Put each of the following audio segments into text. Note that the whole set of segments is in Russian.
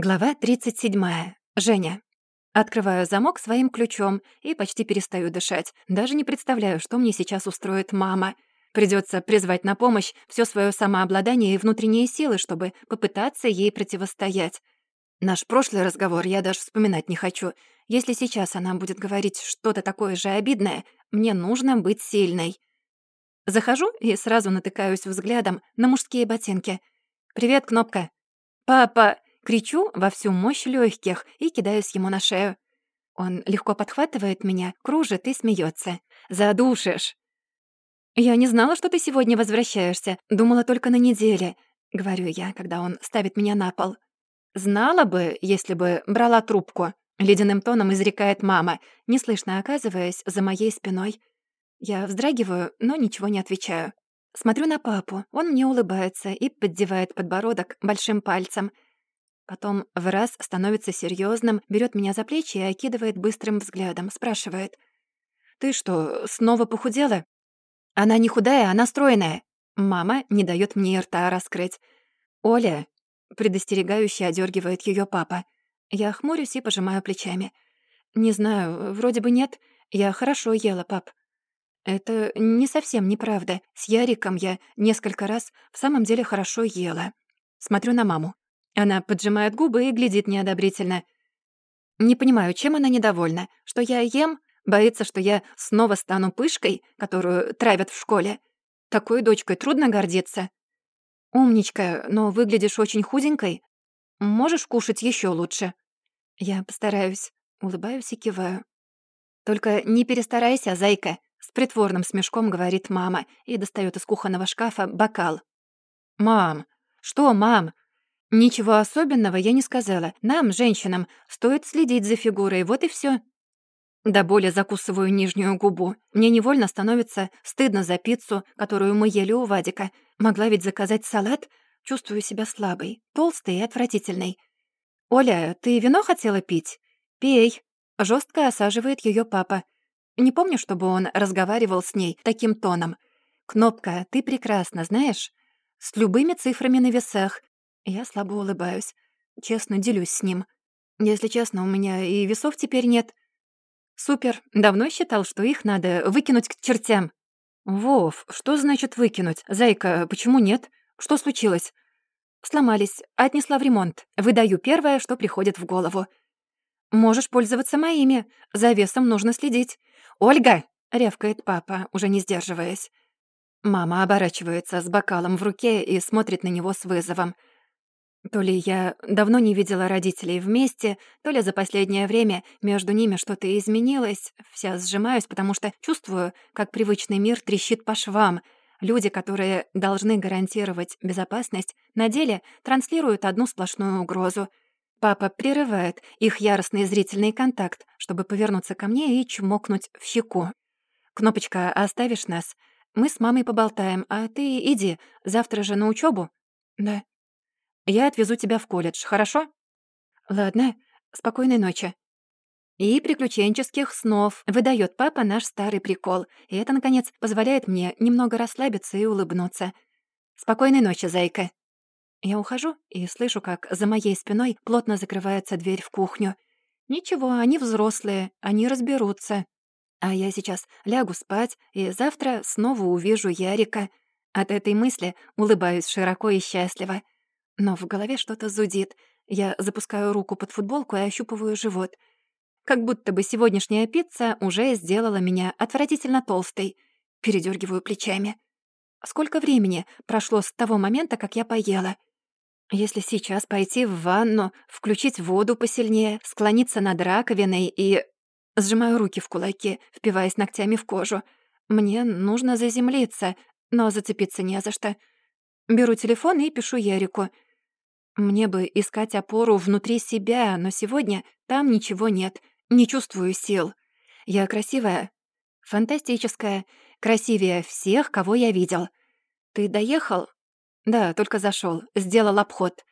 Глава 37. Женя. Открываю замок своим ключом и почти перестаю дышать. Даже не представляю, что мне сейчас устроит мама. Придется призвать на помощь все свое самообладание и внутренние силы, чтобы попытаться ей противостоять. Наш прошлый разговор я даже вспоминать не хочу. Если сейчас она будет говорить что-то такое же обидное, мне нужно быть сильной. Захожу и сразу натыкаюсь взглядом на мужские ботинки. «Привет, Кнопка». «Папа!» Кричу во всю мощь легких и кидаюсь ему на шею. Он легко подхватывает меня, кружит и смеется. «Задушишь!» «Я не знала, что ты сегодня возвращаешься. Думала только на неделе», — говорю я, когда он ставит меня на пол. «Знала бы, если бы брала трубку», — ледяным тоном изрекает мама, неслышно оказываясь за моей спиной. Я вздрагиваю, но ничего не отвечаю. Смотрю на папу. Он мне улыбается и поддевает подбородок большим пальцем — Потом в раз становится серьезным, берет меня за плечи и окидывает быстрым взглядом, спрашивает. «Ты что, снова похудела?» «Она не худая, она стройная». Мама не дает мне рта раскрыть. «Оля», — предостерегающе одергивает ее папа. Я хмурюсь и пожимаю плечами. «Не знаю, вроде бы нет. Я хорошо ела, пап». «Это не совсем неправда. С Яриком я несколько раз в самом деле хорошо ела». Смотрю на маму. Она поджимает губы и глядит неодобрительно. Не понимаю, чем она недовольна? Что я ем? Боится, что я снова стану пышкой, которую травят в школе? Такой дочкой трудно гордиться. Умничка, но выглядишь очень худенькой. Можешь кушать еще лучше. Я постараюсь. Улыбаюсь и киваю. Только не перестарайся, зайка. С притворным смешком говорит мама и достает из кухонного шкафа бокал. «Мам! Что, мам? «Ничего особенного я не сказала. Нам, женщинам, стоит следить за фигурой, вот и все. До боли закусываю нижнюю губу. Мне невольно становится стыдно за пиццу, которую мы ели у Вадика. Могла ведь заказать салат? Чувствую себя слабой, толстой и отвратительной. «Оля, ты вино хотела пить? Пей!» Жестко осаживает ее папа. Не помню, чтобы он разговаривал с ней таким тоном. «Кнопка, ты прекрасна, знаешь? С любыми цифрами на весах, я слабо улыбаюсь. Честно делюсь с ним. Если честно, у меня и весов теперь нет. Супер. Давно считал, что их надо выкинуть к чертям. Вов, что значит выкинуть? Зайка, почему нет? Что случилось? Сломались. Отнесла в ремонт. Выдаю первое, что приходит в голову. Можешь пользоваться моими. За весом нужно следить. Ольга! — рявкает папа, уже не сдерживаясь. Мама оборачивается с бокалом в руке и смотрит на него с вызовом. То ли я давно не видела родителей вместе, то ли за последнее время между ними что-то изменилось. Вся сжимаюсь, потому что чувствую, как привычный мир трещит по швам. Люди, которые должны гарантировать безопасность, на деле транслируют одну сплошную угрозу. Папа прерывает их яростный зрительный контакт, чтобы повернуться ко мне и чмокнуть в щеку. «Кнопочка, оставишь нас? Мы с мамой поболтаем, а ты иди. Завтра же на учебу. «Да», я отвезу тебя в колледж, хорошо? Ладно. Спокойной ночи. И приключенческих снов выдает папа наш старый прикол, и это, наконец, позволяет мне немного расслабиться и улыбнуться. Спокойной ночи, зайка. Я ухожу и слышу, как за моей спиной плотно закрывается дверь в кухню. Ничего, они взрослые, они разберутся. А я сейчас лягу спать, и завтра снова увижу Ярика. От этой мысли улыбаюсь широко и счастливо. Но в голове что-то зудит. Я запускаю руку под футболку и ощупываю живот. Как будто бы сегодняшняя пицца уже сделала меня отвратительно толстой. Передергиваю плечами. Сколько времени прошло с того момента, как я поела? Если сейчас пойти в ванну, включить воду посильнее, склониться над раковиной и... Сжимаю руки в кулаки, впиваясь ногтями в кожу. Мне нужно заземлиться, но зацепиться не за что. Беру телефон и пишу Ярику — мне бы искать опору внутри себя, но сегодня там ничего нет. Не чувствую сил. Я красивая? Фантастическая. Красивее всех, кого я видел. Ты доехал? Да, только зашел, Сделал обход.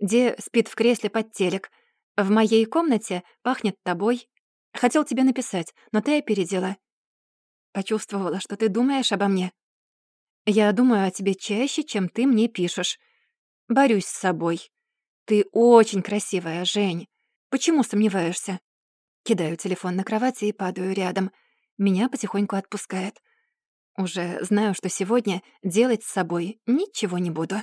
Де спит в кресле под телек. В моей комнате пахнет тобой. Хотел тебе написать, но ты опередила. Почувствовала, что ты думаешь обо мне. Я думаю о тебе чаще, чем ты мне пишешь. Борюсь с собой. Ты очень красивая, Жень. Почему сомневаешься? Кидаю телефон на кровати и падаю рядом. Меня потихоньку отпускает. Уже знаю, что сегодня делать с собой ничего не буду.